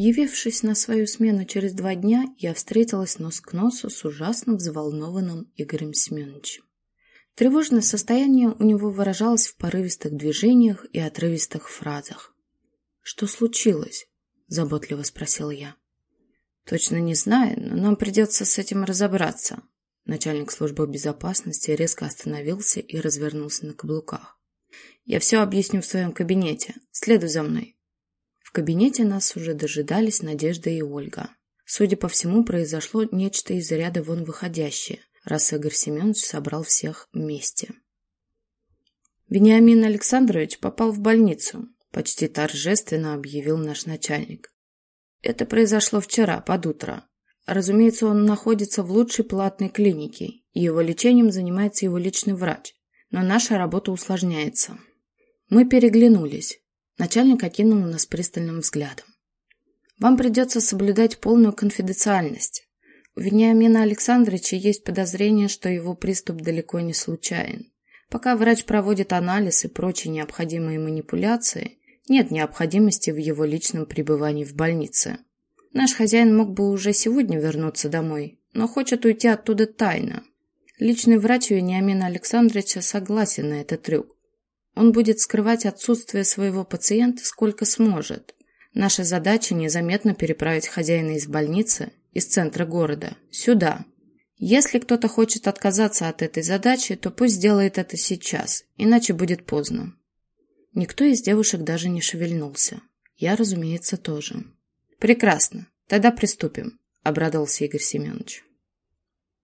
Явившись на свою смену через два дня, я встретилась нос к носу с ужасно взволнованным Игорем Семеновичем. Тревожное состояние у него выражалось в порывистых движениях и отрывистых фразах. «Что случилось?» – заботливо спросила я. «Точно не знаю, но нам придется с этим разобраться». Начальник службы безопасности резко остановился и развернулся на каблуках. «Я все объясню в своем кабинете. Следуй за мной». В кабинете нас уже дожидались Надежда и Ольга. Судя по всему, произошло нечто из ряда вон выходящее, раз Игорь Семенович собрал всех вместе. Вениамин Александрович попал в больницу, почти торжественно объявил наш начальник. Это произошло вчера, под утро. Разумеется, он находится в лучшей платной клинике, и его лечением занимается его личный врач. Но наша работа усложняется. Мы переглянулись. Начальник окинул нас пристальным взглядом. Вам придется соблюдать полную конфиденциальность. У Вениамина Александровича есть подозрение, что его приступ далеко не случайен. Пока врач проводит анализ и прочие необходимые манипуляции, нет необходимости в его личном пребывании в больнице. Наш хозяин мог бы уже сегодня вернуться домой, но хочет уйти оттуда тайно. Личный врач Вениамина Александровича согласен на этот трюк. Он будет скрывать отсутствие своего пациента сколько сможет. Наша задача незаметно переправить хозяина из больницы, из центра города, сюда. Если кто-то хочет отказаться от этой задачи, то пусть сделает это сейчас, иначе будет поздно. Никто из девушек даже не шевельнулся. Я, разумеется, тоже. «Прекрасно. Тогда приступим», — обрадовался Игорь Семенович.